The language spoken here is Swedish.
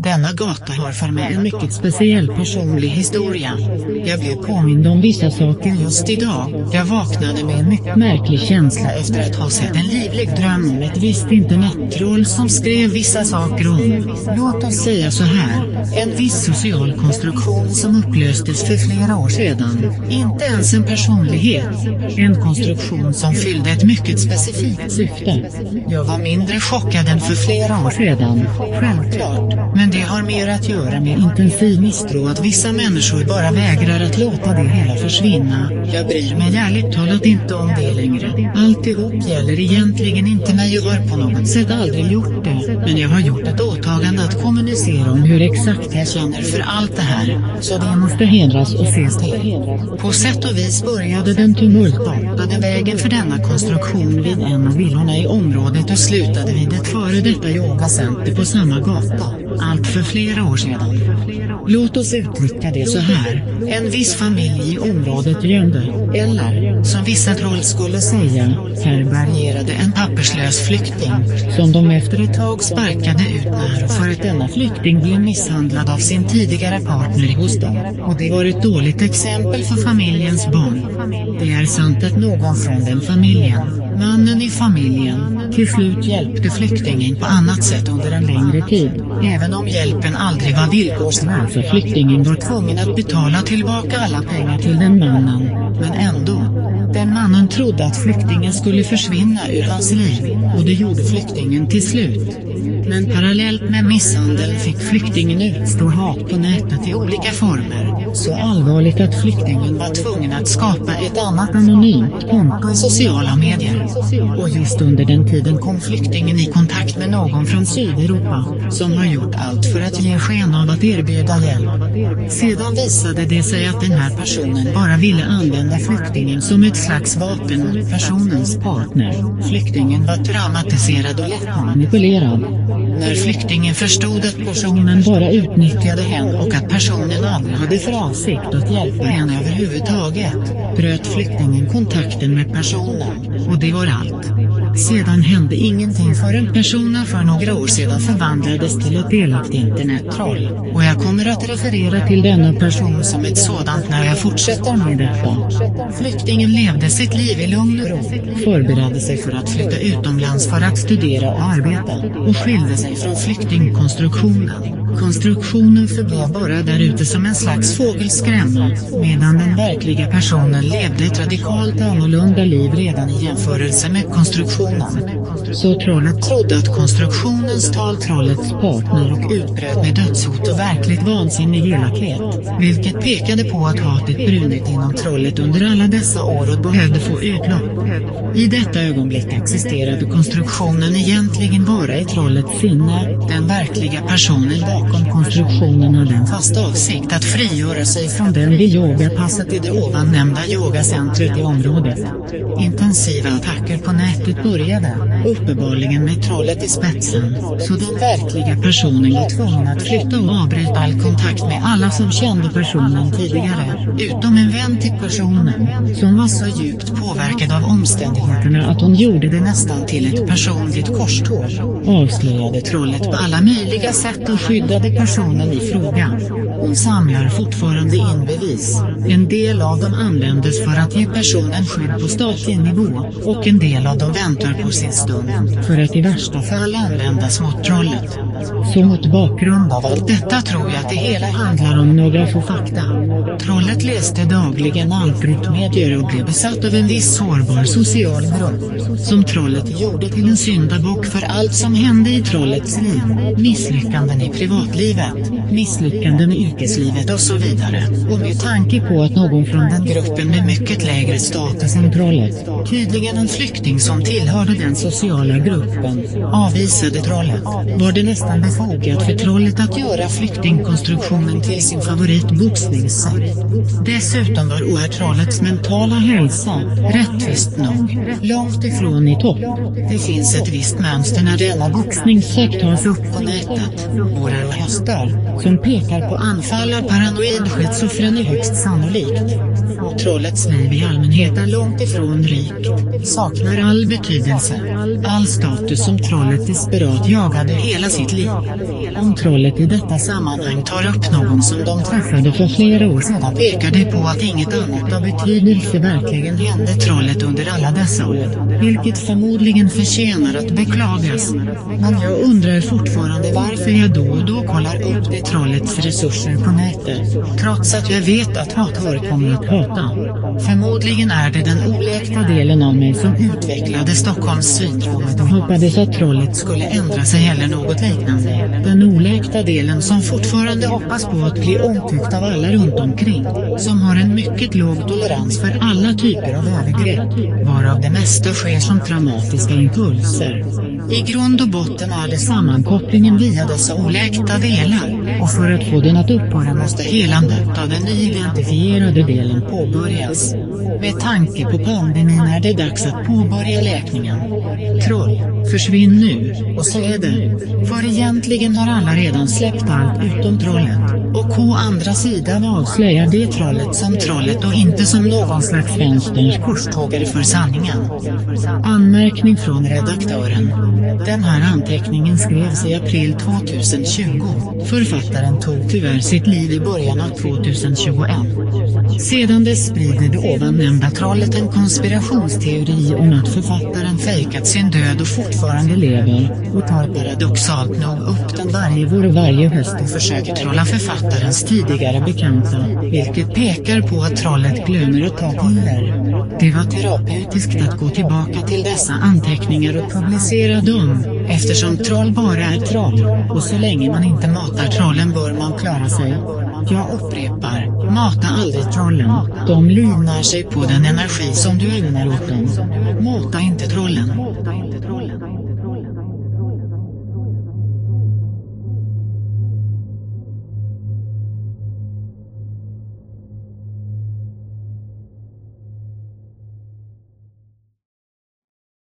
Denna gata har för mig en mycket speciell personlig historia. Jag blev påmind om vissa saker just idag. Jag vaknade med en mycket märklig känsla efter att ha sett en livlig dröm om ett visst internettroll som skrev vissa saker om, låt oss säga så här, en viss social konstruktion som upplöstes för flera år sedan. Inte ens en personlighet. En konstruktion som fyllde ett mycket specifikt syfte. Jag var mindre chockad än för flera år sedan, självklart, men det har mer att göra med intensiv misstro att vissa människor bara vägrar att låta det hela försvinna. Jag bryr mig ärligt talat inte om det längre. Alltihop gäller egentligen inte mig och har på något sätt aldrig gjort det, men jag har gjort ett åtagande att kommunicera om hur exakt jag känner för allt det här, så det måste hedras och ses till. På sätt och vis började den tumultartade vägen för denna konstruktion vid en av villorna i området och slutade vid ett före detta yogacenter på samma gata. Allt för flera år sedan. Låt oss uttrycka det så här. En viss familj i området gömde, eller, som vissa troll skulle säga, härbärgerade en papperslös flykting, som de efter ett tag sparkade ut när för att denna flykting blev misshandlad av sin tidigare partner hos dem. Och det var ett dåligt exempel för familjens barn. Det är sant att någon från den familjen, mannen i familjen, till slut hjälpte flyktingen på annat sätt under en längre tid, även om hjälpen aldrig var villkorslös och flyktingen var tvungen att betala tillbaka alla pengar till den mannen, men ändå. Den mannen trodde att flyktingen skulle försvinna ur hans liv, och det gjorde flyktingen till slut. Men parallellt med misshandeln fick flyktingen utstå hat på nätet i olika former, så allvarligt att flyktingen var tvungen att skapa ett annat anonymt konto i sociala medier. Och just under den tiden kom flyktingen i kontakt med någon från Sydeuropa, som har gjort allt för att ge sken av att erbjuda hjälp. Sedan visade det sig att den här personen bara ville använda flyktingen som ett slags vapen mot personens partner. Flyktingen var traumatiserad och lätt manipulerad. När flyktingen förstod att personen bara utnyttjade henne och att personen aldrig hade för avsikt att hjälpa henne överhuvudtaget, bröt flyktingen kontakten med personen, och det var allt. Sedan hände ingenting förrän personen för några år sedan förvandlades till ett delaktigt internettroll, och jag kommer att referera till denna person som ett sådant när jag fortsätter med detta. Flyktingen levde sitt liv i lugn och ro, förberedde sig för att flytta utomlands för att studera och arbeta, och skilde sig från flyktingkonstruktionen. Konstruktionen förblev bara där ute som en slags fågelskrämma, medan den verkliga personen levde ett radikalt annorlunda liv redan i jämförelse med konstruktionen. Så trollet trodde att konstruktionen stal trollets partner och utbröt med dödshot och verkligt vansinnig elakhet, vilket pekade på att hatet brunnit inom trollet under alla dessa år och behövde få utlopp. I detta ögonblick existerade konstruktionen egentligen bara i trollets sinne, den verkliga personen bakom konstruktionen hade en fast avsikt att frigöra sig från den vid yogapasset i det ovan nämnda yogacentret i området. Intensiva attacker på nätet började, uppenbarligen med trollet i spetsen, så den verkliga personen var tvungen att flytta och avbryta all kontakt med alla som kände personen tidigare, utom en vän till personen, som var så djupt påverkad av omständigheterna att hon gjorde det nästan till ett personligt korståg, avslöjade trollet på alla möjliga sätt och skyddade personen i fråga. Hon samlar fortfarande in bevis. En del av dem användes för att ge personen skydd på statlig nivå, och en del av dem väntade väntar på sin stund, för att i värsta fall användas mot trollet. Så mot bakgrund av allt detta tror jag att det hela handlar om några få fakta. Trollet läste dagligen algoritmedier och blev besatt av en viss sårbar social grupp, som trollet gjorde till en syndabock för allt som hände i trollets liv, misslyckanden i privatlivet, misslyckanden i yrkeslivet och så vidare. Och med tanke på att någon från den gruppen med mycket lägre status än trollet, tydligen en flykting som tillhörde den sociala gruppen, avvisade trollet, var det nästan befogat för trollet att göra flyktingkonstruktionen till sin favoritboxningssätt. Dessutom var OR-trollets mentala hälsa, rättvist nog, långt ifrån i topp. Det finns ett visst mönster när denna boxningssekt tas upp på nätet, vårar och som pekar på anfall av paranoid schizofreni högst sannolikt trollets liv i allmänhet är långt ifrån rik. Saknar all betydelse. All status som trollet desperat jagade hela sitt liv. Om trollet i detta sammanhang tar upp någon som de träffade för flera år sedan pekar det på att inget annat av betydelse verkligen hände trollet under alla dessa år. Vilket förmodligen förtjänar att beklagas. Men jag undrar fortfarande varför jag då och då kollar upp det trollets resurser på nätet. Trots att jag vet att hatar kommer att hata. Förmodligen är det den oläkta delen av mig som utvecklade Stockholmssyndromet och hoppades att trollet skulle ändra sig eller något liknande. Den oläkta delen som fortfarande hoppas på att bli omtyckt av alla runt omkring. Som har en mycket låg tolerans för alla typer av övergrepp. Varav det mesta sker som traumatiska impulser. I grund och botten är det sammankopplingen via dessa oläkta delar. Och för att få den att upphöra måste helandet av den nyidentifierade delen påbörjas. Med tanke på pandemin är det dags att påbörja läkningen. Troll, försvinn nu, och så är det. För egentligen har alla redan släppt allt utom trollet. Och å andra sidan avslöjar det trollet som trollet och inte som någon slags vänsterns korstågare för sanningen. Anmärkning från redaktören. Den här anteckningen skrevs i april 2020. Författaren tog tyvärr sitt liv i början av 2021. Sedan dess sprider det ovan nämnda trollet en konspirationsteori om att författaren fejkat sin död och fortfarande lever, och tar paradoxalt nog upp den varje vår och varje höst och försöker trolla författarens tidigare bekanta, vilket pekar på att trollet glömmer att ta piller. Det var terapeutiskt att gå tillbaka till dessa anteckningar och publicera Dum, eftersom troll bara är troll, och så länge man inte matar trollen bör man klara sig. Jag upprepar, mata aldrig trollen, de livnär sig på den energi som du ägnar åt dem. Mata inte trollen.